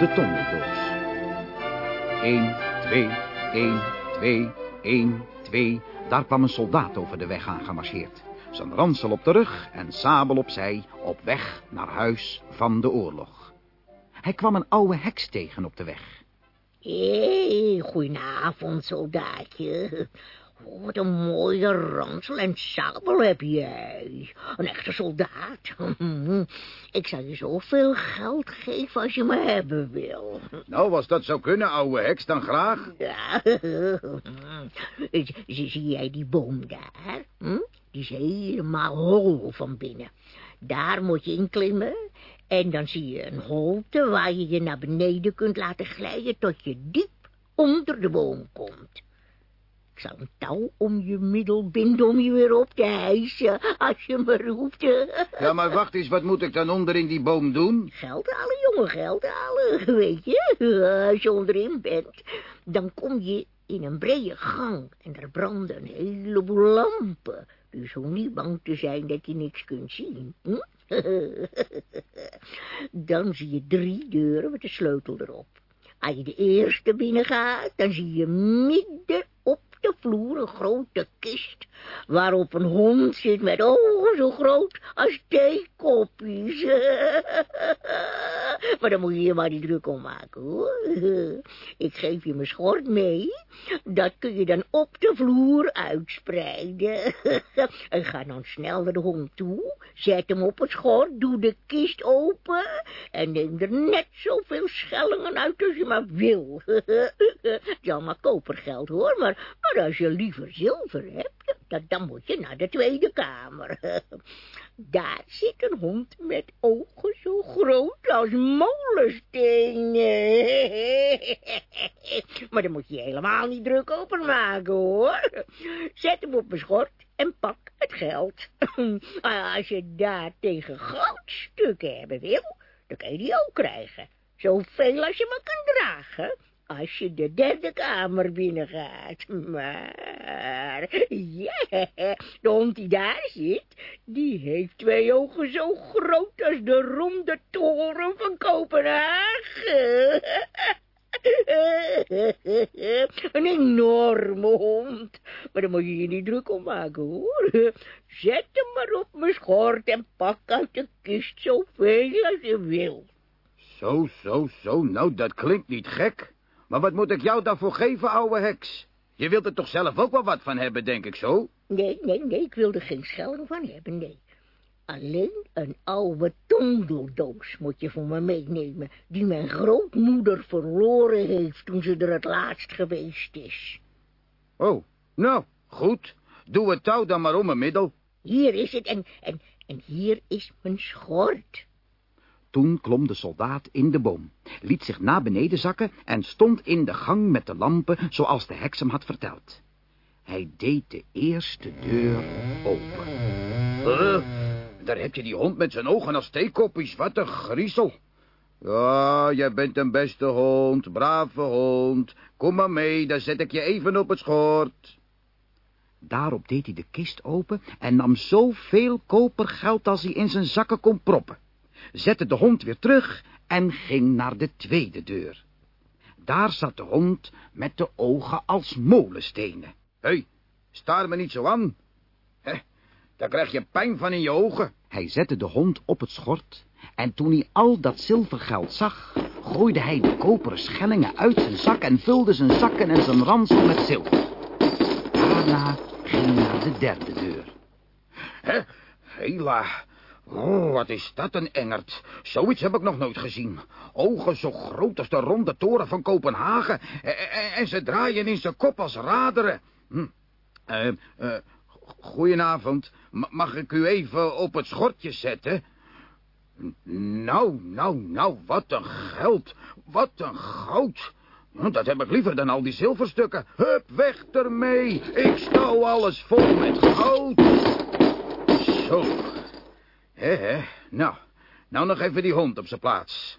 de tondeldoos. 1, 2, 1, 2, 1, 2. Daar kwam een soldaat over de weg aangemarcheerd. Zijn ransel op de rug en sabel opzij, op weg naar huis van de oorlog. Hij kwam een oude heks tegen op de weg. Hé, hey, goedenavond, soldaatje. Oh, wat een mooie ransel en sabel heb jij. Een echte soldaat. Ik zal je zoveel geld geven als je me hebben wil. Nou, als dat zou kunnen, ouwe heks, dan graag. Ja. Zie jij die boom daar? Die is helemaal hol van binnen. Daar moet je in klimmen en dan zie je een holte waar je je naar beneden kunt laten glijden tot je diep onder de boom komt. Ik zal een touw om je middel binden om je weer op te hijsen, als je me roept. Ja, maar wacht eens, wat moet ik dan onder in die boom doen? Geld halen, jongen, geld halen, weet je. Als je onderin bent, dan kom je in een brede gang en er branden een heleboel lampen. Dus hoef niet bang te zijn dat je niks kunt zien. Hm? dan zie je drie deuren met de sleutel erop. Als je de eerste binnen gaat, dan zie je midden op de vloer een grote kist, waarop een hond zit met ogen zo groot als theekopjes. maar dan moet je je maar niet druk om maken, hoor. Ik geef je mijn schort mee, dat kun je dan op de vloer uitspreiden. en ga dan snel naar de hond toe, zet hem op het schort, doe de kist open en neem er net zoveel schellingen uit als je maar wil. Is allemaal kopergeld, hoor, maar maar als je liever zilver hebt, dan moet je naar de tweede kamer. Daar zit een hond met ogen zo groot als molenstenen. Maar dan moet je helemaal niet druk openmaken, hoor. Zet hem op mijn schort en pak het geld. Als je daar tegen goudstukken hebben wil, dan kan je die ook krijgen. Zoveel als je maar kan dragen als je de derde kamer binnengaat. Maar, ja, de hond die daar zit, die heeft twee ogen zo groot als de ronde toren van Kopenhagen. Een enorme hond. Maar daar moet je je niet druk om maken, hoor. Zet hem maar op mijn schort en pak uit de kist zoveel als je wil. Zo, zo, zo. Nou, dat klinkt niet gek. Maar wat moet ik jou daarvoor geven, ouwe heks? Je wilt er toch zelf ook wel wat van hebben, denk ik zo? Nee, nee, nee, ik wil er geen schelling van hebben, nee. Alleen een oude tondeldoos moet je voor me meenemen... die mijn grootmoeder verloren heeft toen ze er het laatst geweest is. Oh, nou, goed. Doe het touw dan maar om mijn middel. Hier is het en, en, en hier is mijn schort. Toen klom de soldaat in de boom, liet zich naar beneden zakken en stond in de gang met de lampen zoals de heks hem had verteld. Hij deed de eerste deur open. Uh, daar heb je die hond met zijn ogen als theekopjes, wat een griezel. Ja, jij bent een beste hond, brave hond. Kom maar mee, dan zet ik je even op het schort. Daarop deed hij de kist open en nam zoveel kopergeld als hij in zijn zakken kon proppen zette de hond weer terug en ging naar de tweede deur. Daar zat de hond met de ogen als molenstenen. Hé, hey, staar me niet zo aan. Hé, daar krijg je pijn van in je ogen. Hij zette de hond op het schort en toen hij al dat zilvergeld zag, gooide hij de koperen schellingen uit zijn zak en vulde zijn zakken en zijn ransel met zilver. Daarna ging hij naar de derde deur. Hé, hela, Oh, wat is dat een engert. Zoiets heb ik nog nooit gezien. Ogen zo groot als de ronde toren van Kopenhagen. En, ze draaien in zijn kop als raderen. Hm. Uh, uh, goedenavond. mag ik u even op het schortje zetten? Nou, nou, nou, wat een geld. Wat een goud. Dat heb ik liever dan al die zilverstukken. Hup, weg ermee. Ik stouw alles vol met goud. Zo. Hé, hé. Nou, Nou nog even die hond op zijn plaats.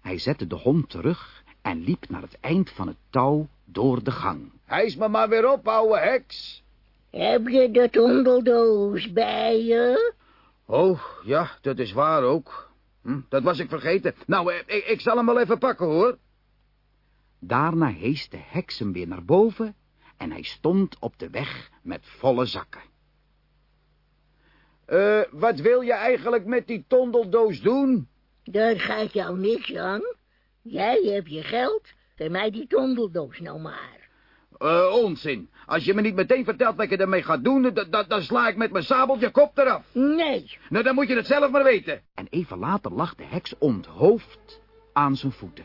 Hij zette de hond terug en liep naar het eind van het touw door de gang. Hijs me maar weer op, ouwe heks. Heb je de tondeldoos bij je? Oh, ja, dat is waar ook. Hm, dat was ik vergeten. Nou, eh, ik, ik zal hem wel even pakken, hoor. Daarna hees de heks hem weer naar boven en hij stond op de weg met volle zakken. Eh, wat wil je eigenlijk met die tondeldoos doen? Dat gaat jou niks aan. Jij hebt je geld. Geef mij die tondeldoos nou maar. Eh, onzin. Als je me niet meteen vertelt wat je ermee gaat doen, dan sla ik met mijn sabel je kop eraf. Nee. Nou, dan moet je het zelf maar weten. En even later lag de heks onthoofd aan zijn voeten.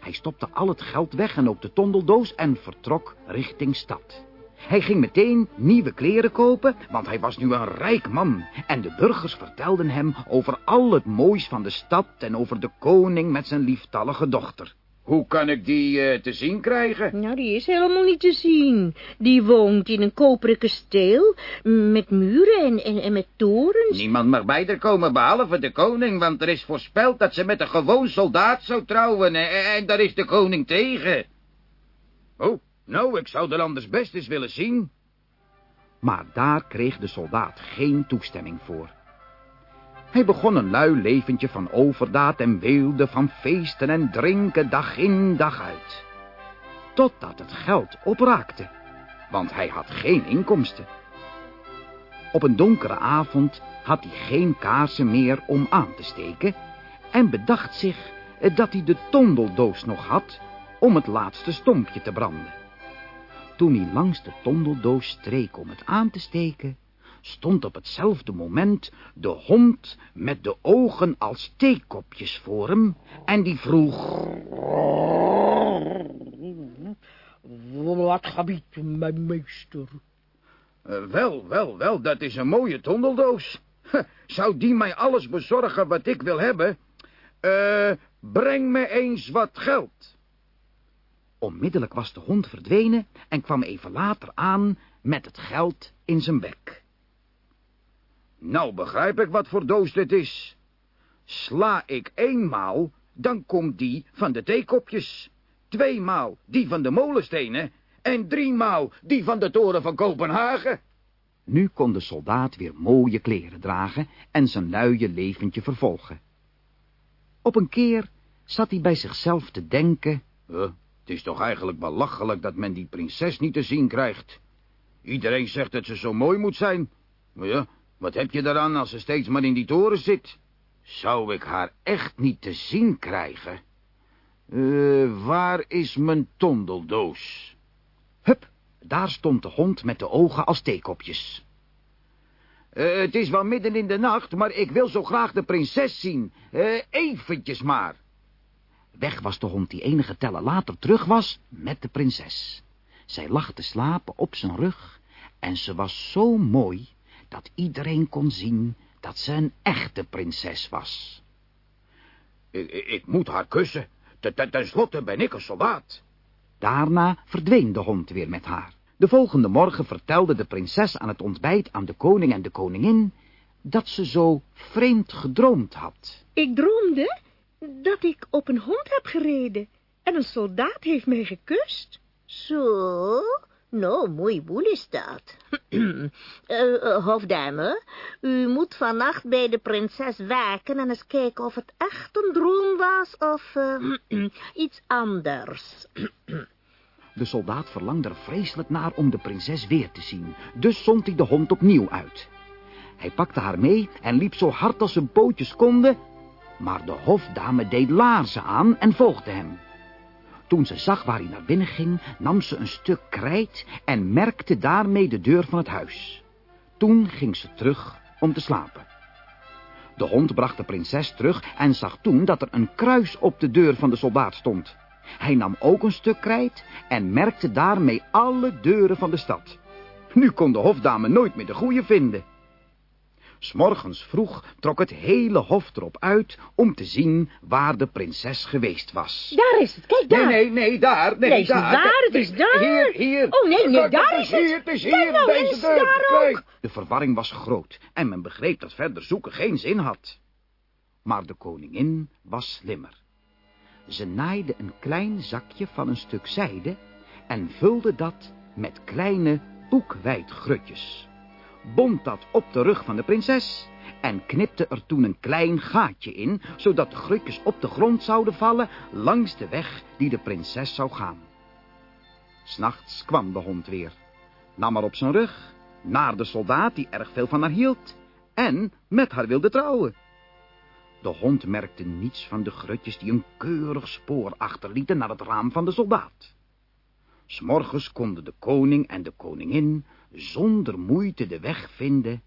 Hij stopte al het geld weg en ook de tondeldoos en vertrok richting stad. Hij ging meteen nieuwe kleren kopen, want hij was nu een rijk man. En de burgers vertelden hem over al het moois van de stad en over de koning met zijn lieftallige dochter. Hoe kan ik die uh, te zien krijgen? Nou, die is helemaal niet te zien. Die woont in een koperen kasteel, met muren en, en, en met torens. Niemand mag bij er komen, behalve de koning, want er is voorspeld dat ze met een gewoon soldaat zou trouwen, en, en daar is de koning tegen. Oh, nou, ik zou er anders best eens willen zien. Maar daar kreeg de soldaat geen toestemming voor. Hij begon een lui leventje van overdaad en weelde van feesten en drinken dag in dag uit. Totdat het geld opraakte, want hij had geen inkomsten. Op een donkere avond had hij geen kaarsen meer om aan te steken en bedacht zich dat hij de tondeldoos nog had om het laatste stompje te branden. Toen hij langs de tondeldoos streek om het aan te steken, stond op hetzelfde moment de hond met de ogen als theekopjes voor hem en die vroeg... Wat gebiedt mijn meester? Uh, wel, wel, wel, dat is een mooie tondeldoos. Zou die mij alles bezorgen wat ik wil hebben? Uh, breng me eens wat geld. Onmiddellijk was de hond verdwenen en kwam even later aan met het geld in zijn bek. Nou begrijp ik wat voor doos dit is. Sla ik eenmaal, dan komt die van de theekopjes. Tweemaal die van de molenstenen en driemaal die van de toren van Kopenhagen. Nu kon de soldaat weer mooie kleren dragen en zijn luie leventje vervolgen. Op een keer zat hij bij zichzelf te denken... het is toch eigenlijk belachelijk dat men die prinses niet te zien krijgt. Iedereen zegt dat ze zo mooi moet zijn. Maar ja, wat heb je daaraan als ze steeds maar in die toren zit? Zou ik haar echt niet te zien krijgen? Uh, waar is mijn tondeldoos? Hup, daar stond de hond met de ogen als theekopjes. Uh, het is wel midden in de nacht, maar ik wil zo graag de prinses zien. Uh, eventjes maar. Weg was de hond die enige tellen later terug was met de prinses. Zij lag te slapen op zijn rug en ze was zo mooi dat iedereen kon zien dat ze een echte prinses was. Ik, ik, ik moet haar kussen. Ten slotte ben ik een soldaat. Daarna verdween de hond weer met haar. De volgende morgen vertelde de prinses aan het ontbijt aan de koning en de koningin... dat ze zo vreemd gedroomd had. Ik droomde dat ik op een hond heb gereden en een soldaat heeft mij gekust. Zo? Nou, mooi boel is dat. uh, hofdame, u moet vannacht bij de prinses waken en eens kijken of het echt een droom was of uh, iets anders. de soldaat verlangde er vreselijk naar om de prinses weer te zien, dus zond hij de hond opnieuw uit. Hij pakte haar mee en liep zo hard als zijn pootjes konden, maar de hofdame deed laarzen aan en volgde hem. Toen ze zag waar hij naar binnen ging, nam ze een stuk krijt en merkte daarmee de deur van het huis. Toen ging ze terug om te slapen. De hond bracht de prinses terug en zag toen dat er een kruis op de deur van de soldaat stond. Hij nam ook een stuk krijt en merkte daarmee alle deuren van de stad. Nu kon de hofdame nooit meer de goede vinden. S'morgens vroeg trok het hele hof erop uit om te zien waar de prinses geweest was. Daar is het, kijk daar. Nee, nee, nee, daar, nee, daar. daar, het is daar. Hier, hier. Oh, nee, nee, daar is het. het. Hier, het is hier, nou, deze deur. daar ook. Kijk. De verwarring was groot en men begreep dat verder zoeken geen zin had. Maar de koningin was slimmer. Ze naaide een klein zakje van een stuk zijde en vulde dat met kleine boekwijdgrutjes. Bond dat op de rug van de prinses en knipte er toen een klein gaatje in, zodat de grutjes op de grond zouden vallen langs de weg die de prinses zou gaan. S'nachts kwam de hond weer, nam haar op zijn rug, naar de soldaat die erg veel van haar hield en met haar wilde trouwen. De hond merkte niets van de grutjes die een keurig spoor achterlieten naar het raam van de soldaat. S'morgens konden de koning en de koningin zonder moeite de weg vinden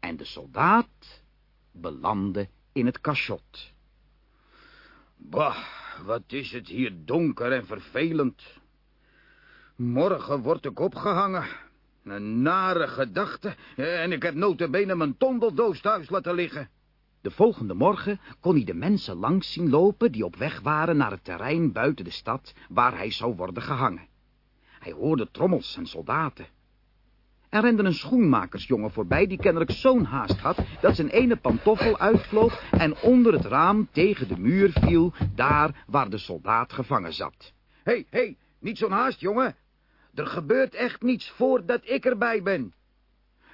en de soldaat belandde in het cachot. Bah, wat is het hier donker en vervelend. Morgen word ik opgehangen. Een nare gedachte. En ik heb notabene mijn tondeldoos thuis laten liggen. De volgende morgen kon hij de mensen langs zien lopen... die op weg waren naar het terrein buiten de stad... waar hij zou worden gehangen. Hij hoorde trommels en soldaten. Er rende een schoenmakersjongen voorbij die kennelijk zo'n haast had... dat zijn ene pantoffel uitvloog en onder het raam tegen de muur viel... daar waar de soldaat gevangen zat. Hé, hey, hé, hey, niet zo'n haast, jongen. Er gebeurt echt niets voordat ik erbij ben.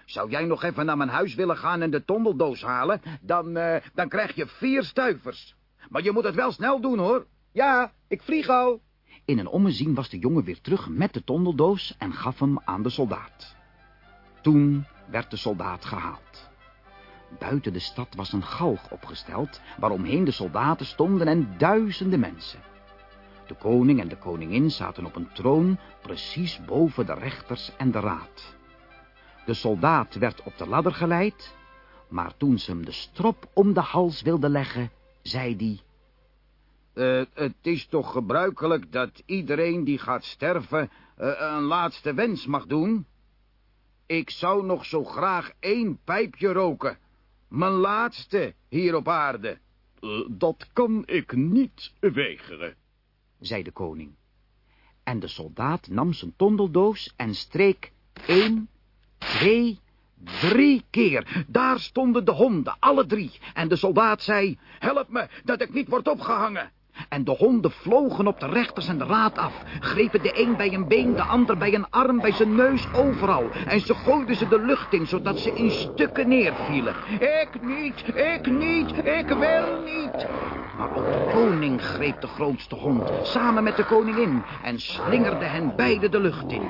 Zou jij nog even naar mijn huis willen gaan en de tondeldoos halen, dan, uh, dan krijg je vier stuivers. Maar je moet het wel snel doen, hoor. Ja, ik vlieg al. In een ommezien was de jongen weer terug met de tondeldoos en gaf hem aan de soldaat. Toen werd de soldaat gehaald. Buiten de stad was een galg opgesteld, waaromheen de soldaten stonden en duizenden mensen. De koning en de koningin zaten op een troon precies boven de rechters en de raad. De soldaat werd op de ladder geleid, maar toen ze hem de strop om de hals wilde leggen, zei hij... Uh, het is toch gebruikelijk dat iedereen die gaat sterven uh, een laatste wens mag doen? Ik zou nog zo graag één pijpje roken. Mijn laatste hier op aarde. Uh, dat kan ik niet weigeren, zei de koning. En de soldaat nam zijn tondeldoos en streek één, twee, drie keer. Daar stonden de honden, alle drie. En de soldaat zei, help me, dat ik niet word opgehangen. En de honden vlogen op de rechters en de raad af, grepen de een bij een been, de ander bij een arm, bij zijn neus, overal. En ze gooiden ze de lucht in, zodat ze in stukken neervielen. Ik niet, ik niet, ik wil niet. Maar ook de koning greep de grootste hond, samen met de koningin, en slingerde hen beide de lucht in.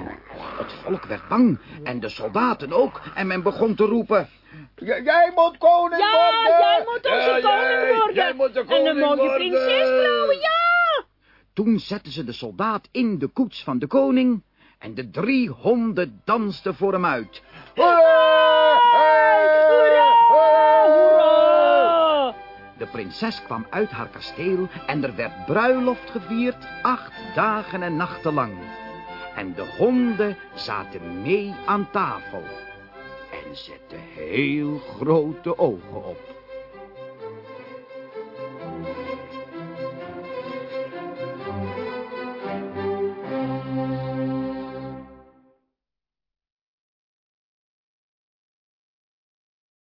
Het volk werd bang, en de soldaten ook, en men begon te roepen... jij moet koning ja, worden! Ja, jij moet onze koning worden! Jij moet de koning en een mooie worden. prinses trouwen, ja! Toen zetten ze de soldaat in de koets van de koning... en de drie honden dansten voor hem uit. Hoera! Hoera! Hoera! De prinses kwam uit haar kasteel en er werd bruiloft gevierd acht dagen en nachten lang. En de honden zaten mee aan tafel en zetten heel grote ogen op.